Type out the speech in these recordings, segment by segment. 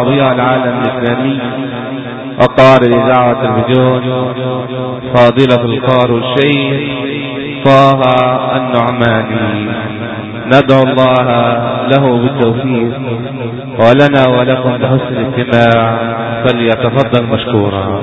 ربيع العالم الإسلامي وقار الإذاعة والتلفزيون فاضلة القار الشيخ طه النعماني ندعو الله له بالتوفيق ولنا ولكم بحسن الاستماع فليتفضل مشكورا.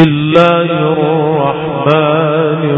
الله الرحمن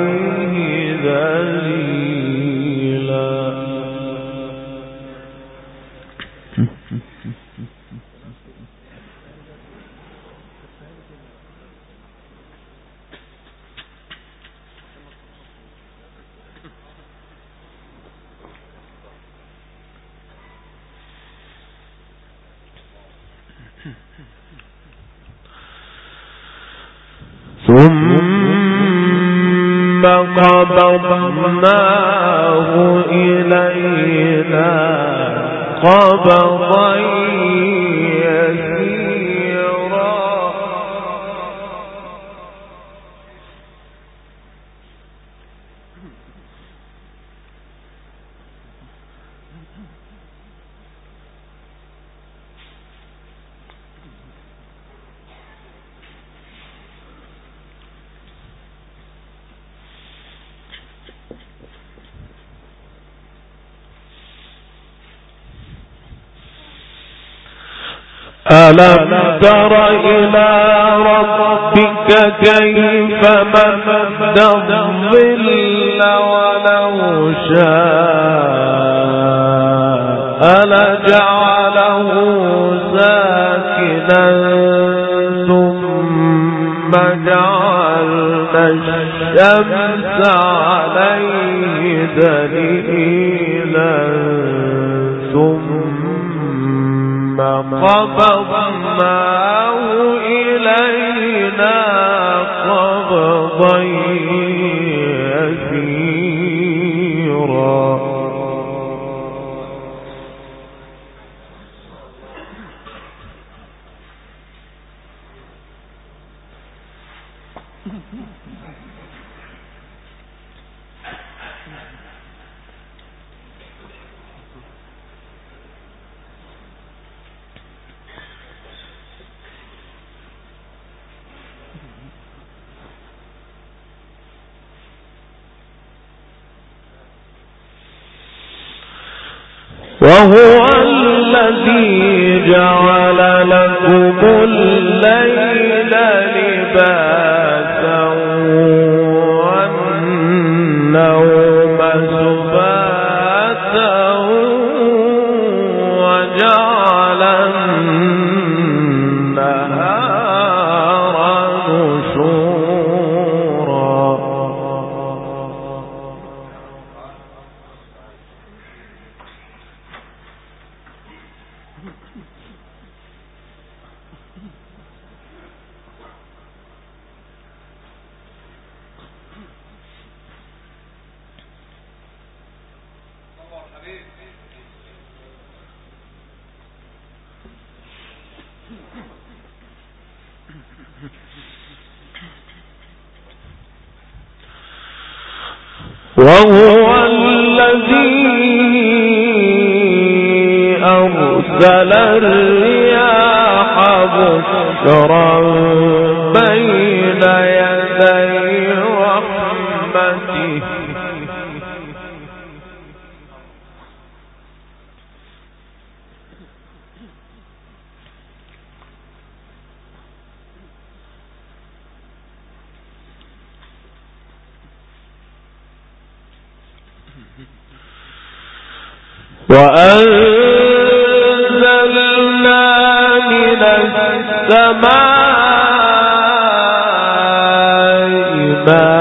ألم تر إلى ربك كيف مد الظل ولو شاء لجعله ساكنا ثم جعلنا الشمس عليه دليلا ثم قبضناه وهو الذي جعل لكم الليل لباسا وأنزلنا السماء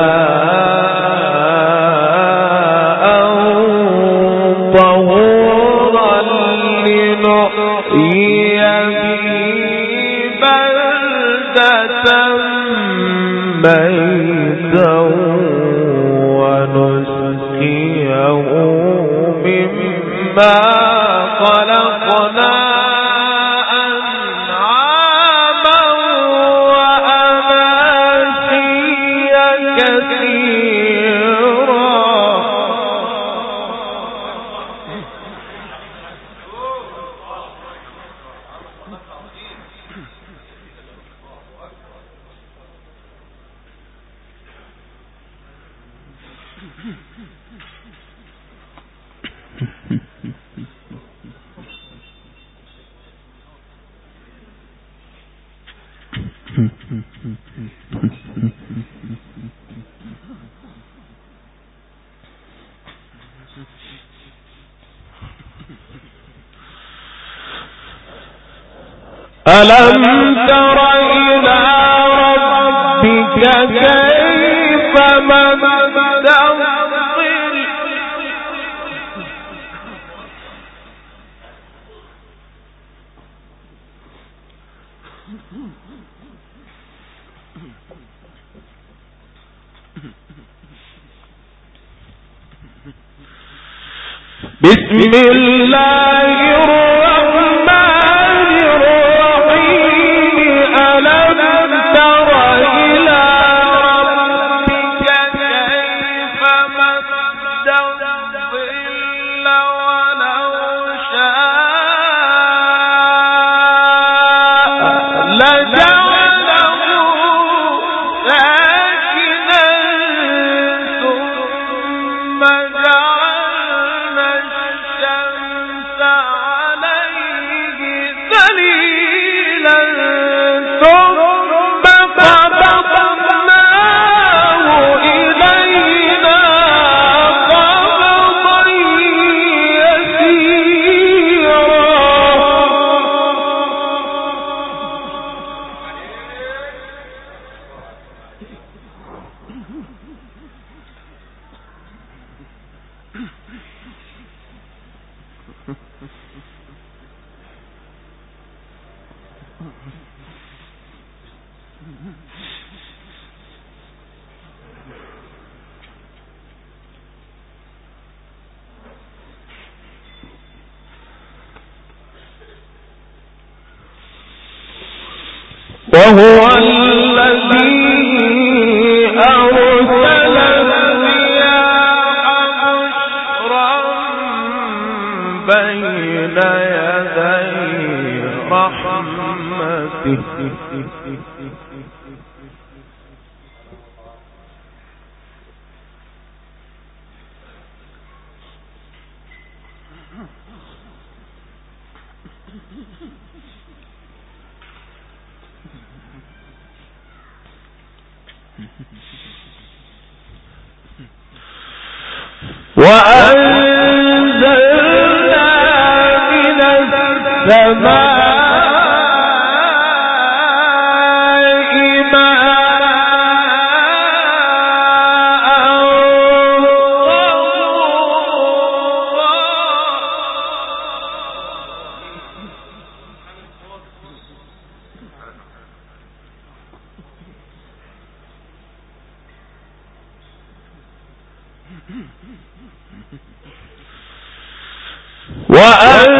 ألم تر إلى ربك الله وهو Mm-hmm. وأن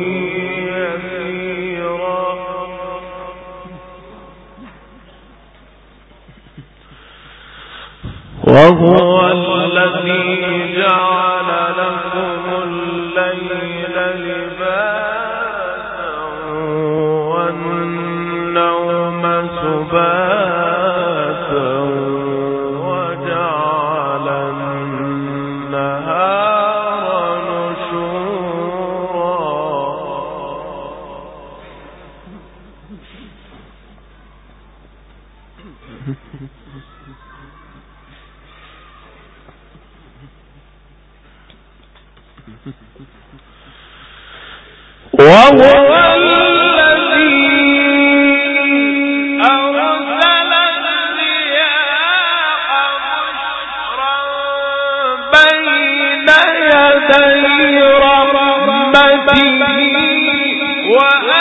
وهو الذي جعل برحمته وأن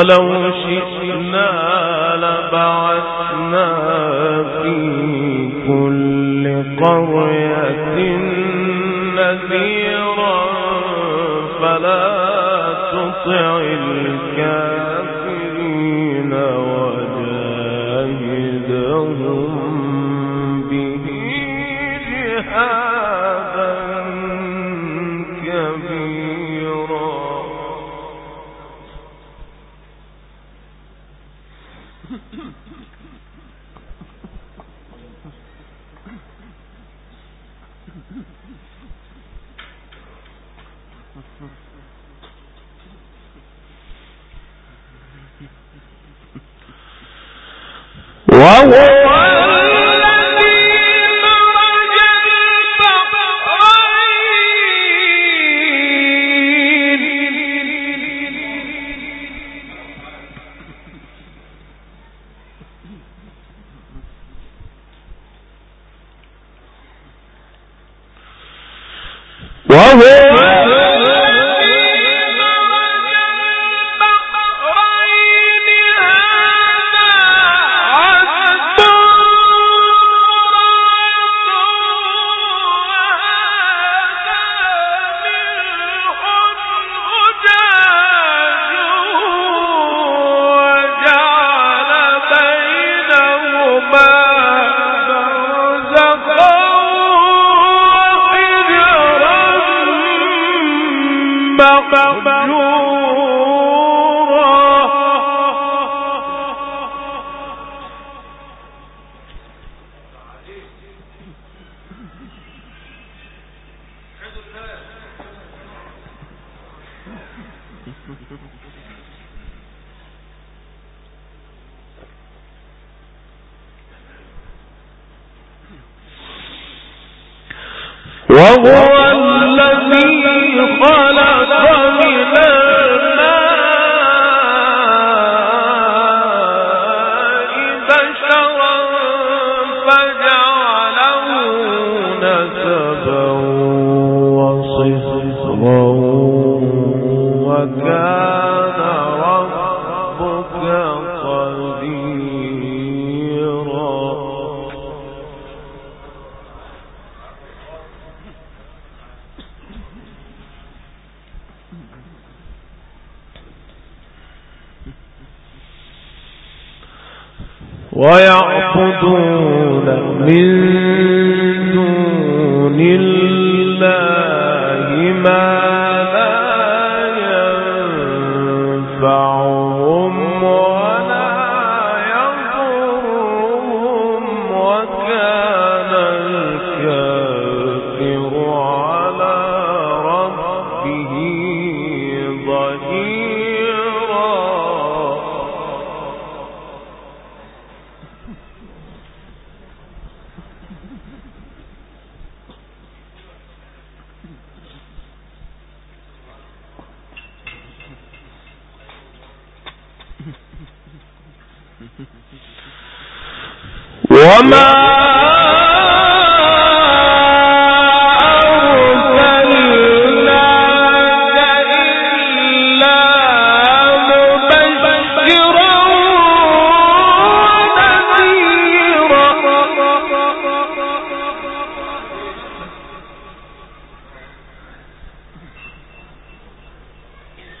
ولو شئنا لبعثنا 王菲王国。ويعبدون من دون الله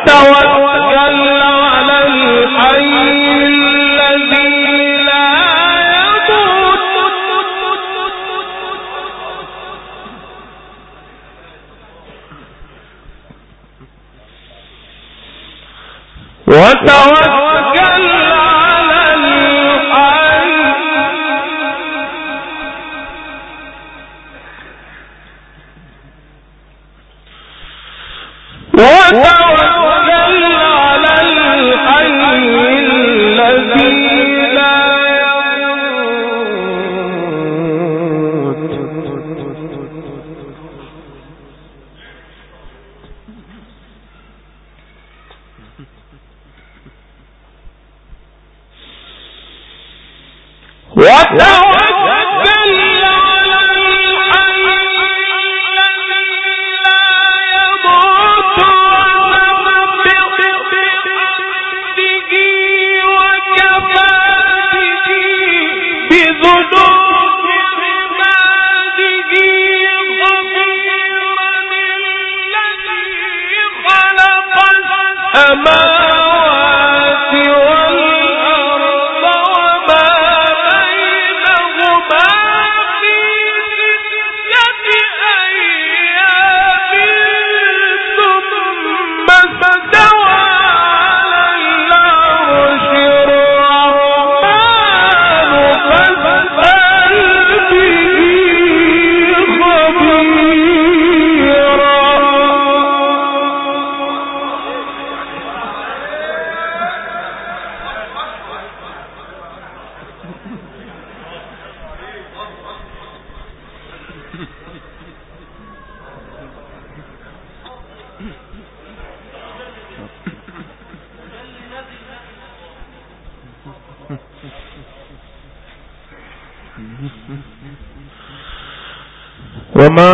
بھٹکتا ہوا What thou وما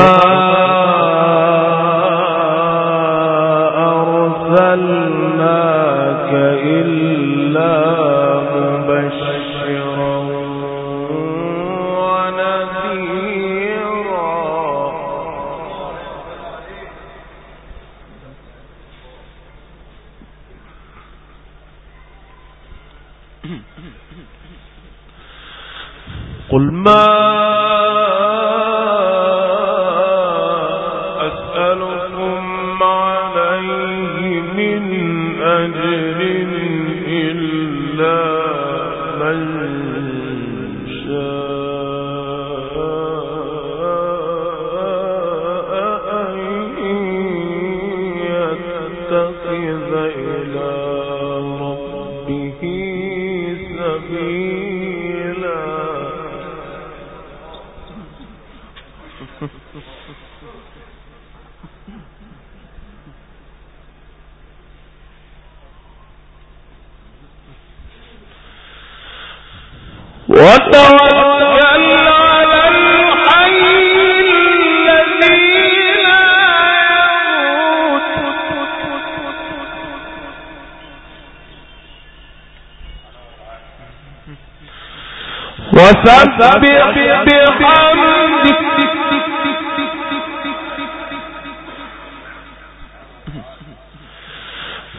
وسبح بحمدك.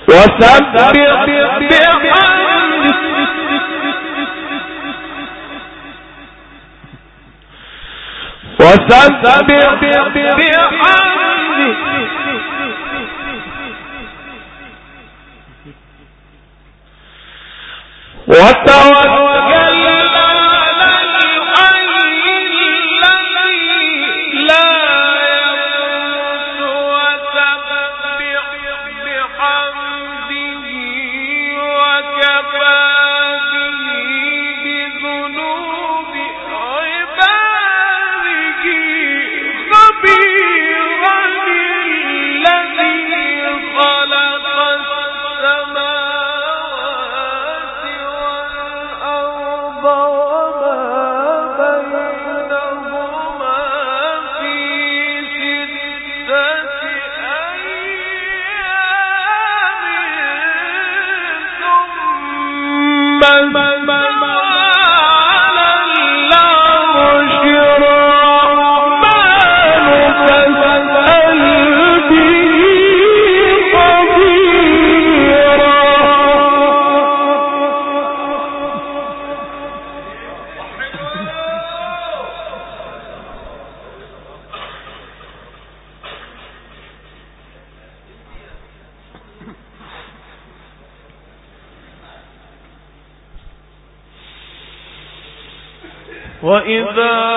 وسبح بحمدك. وسبح بحمدك. وإذا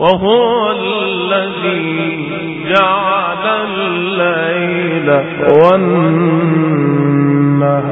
وهو الذي جعل الليل والنهار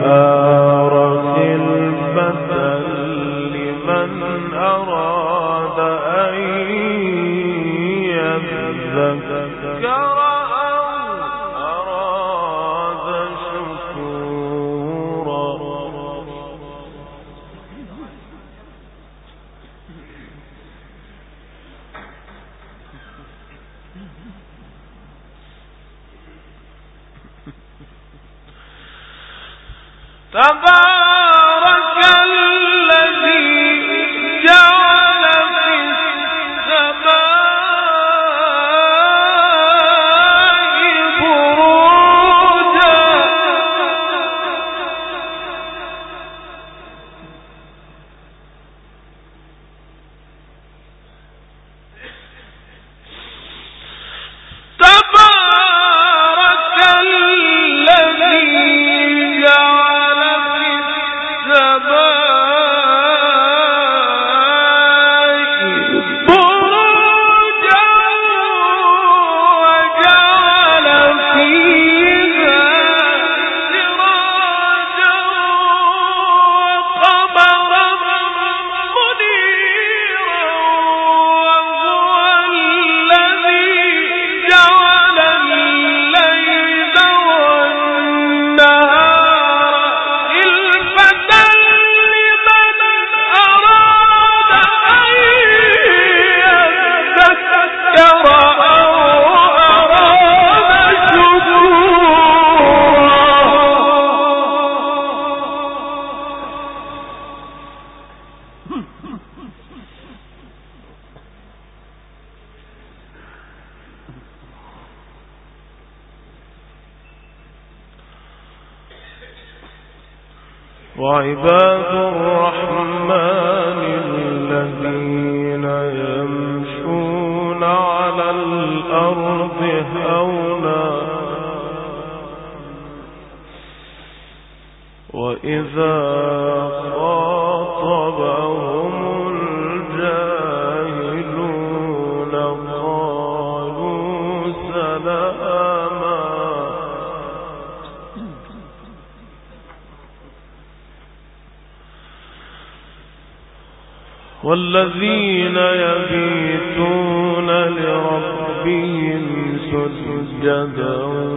سجدا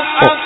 Oh,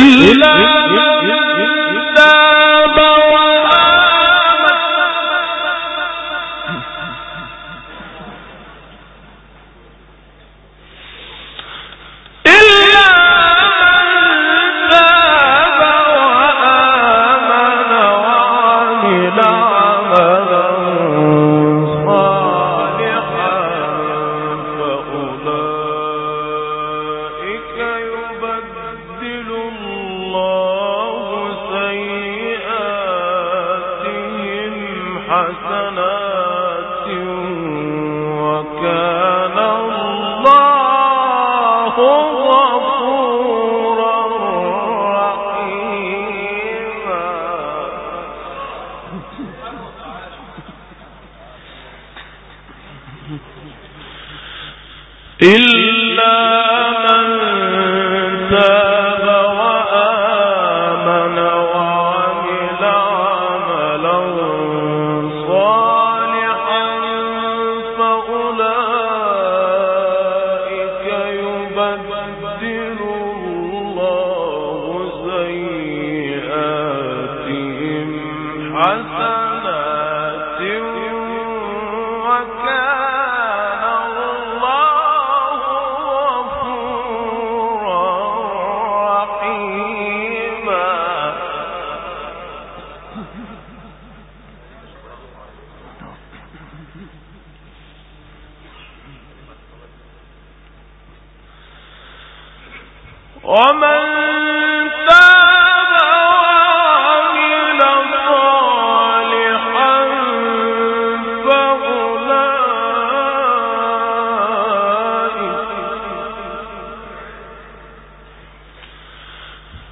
will حسنة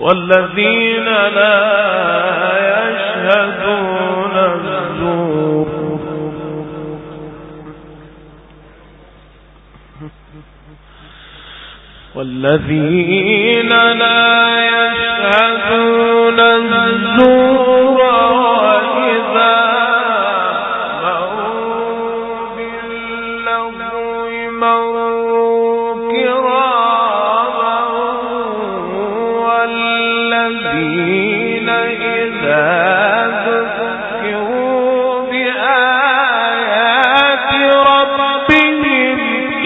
والذين لا يشهدون الزور. والذين لا يشهدون الزور وإذا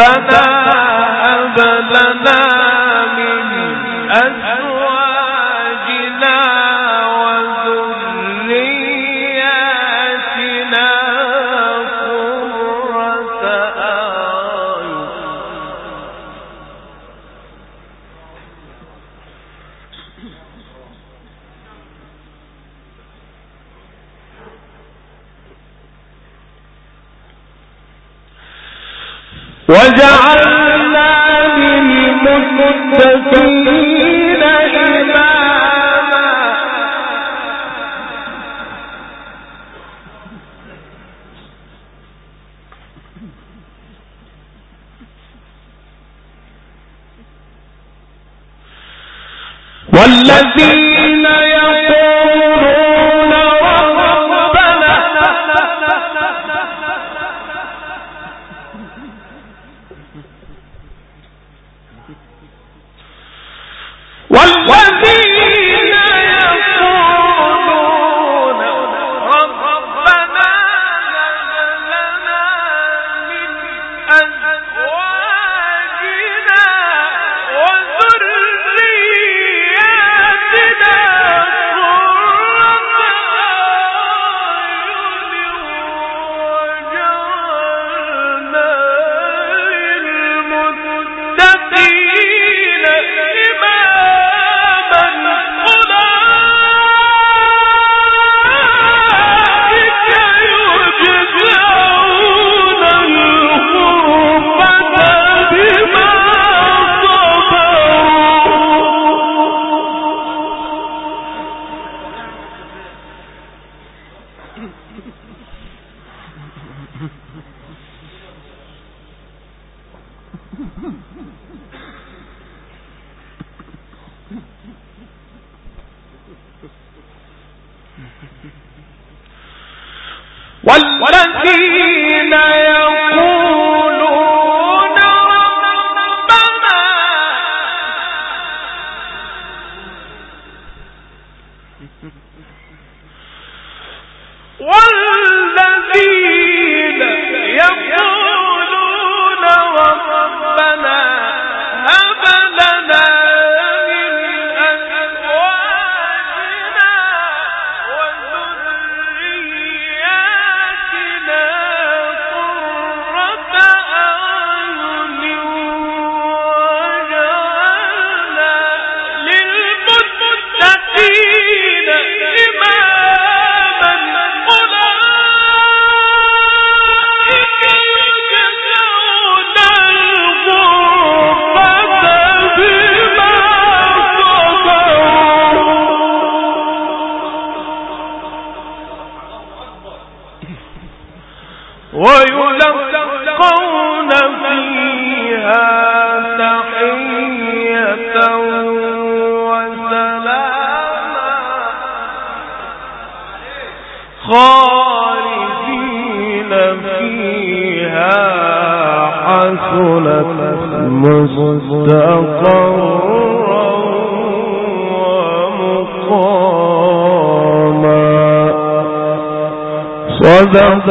ربنا هب من أجل للمتقين صدق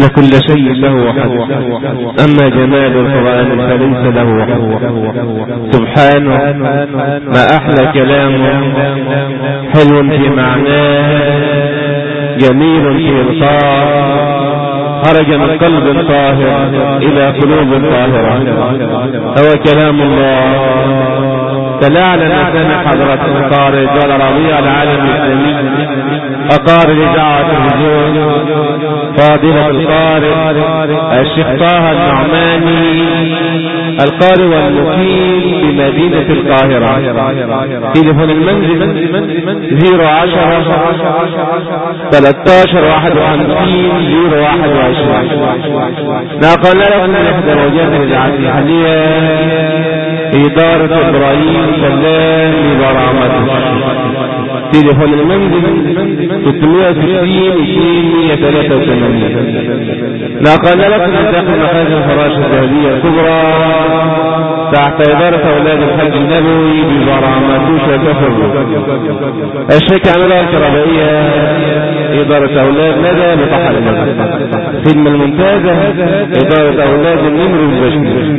إن كل شيء له حد أما جمال القرآن فليس له حد سبحانه ما أحلى كلامه حلو في معناه. جميل في إلقاه خرج من قلب طاهر إلى قلوب طاهرة. هو كلام الله. تلاعن لسان حضرة القارئ جل ربيع العالم الإسلامي أقارئ لدعوة الهجوم. فاضلة القارئ الشيخ طه النعماني القارئ والمقيم بمدينة القاهرة. تليفون المنزل زيرو عشرة 13 51 زيرو واحد وعشرين. نقل لكم من إحدى الوجهات العسيحية إدارة إبراهيم سلام لبرامته تليفون المنزل 660 283 نقل لكم داخل مخازن الفراش الذهبية الكبرى تحت إدارة أولاد الحج النبوي ببرامتوش وكفر الشركة عملها الكهربائية إدارة أولاد ندى بطحر النبي خدمة الممتازة إدارة أولاد النمر البشري.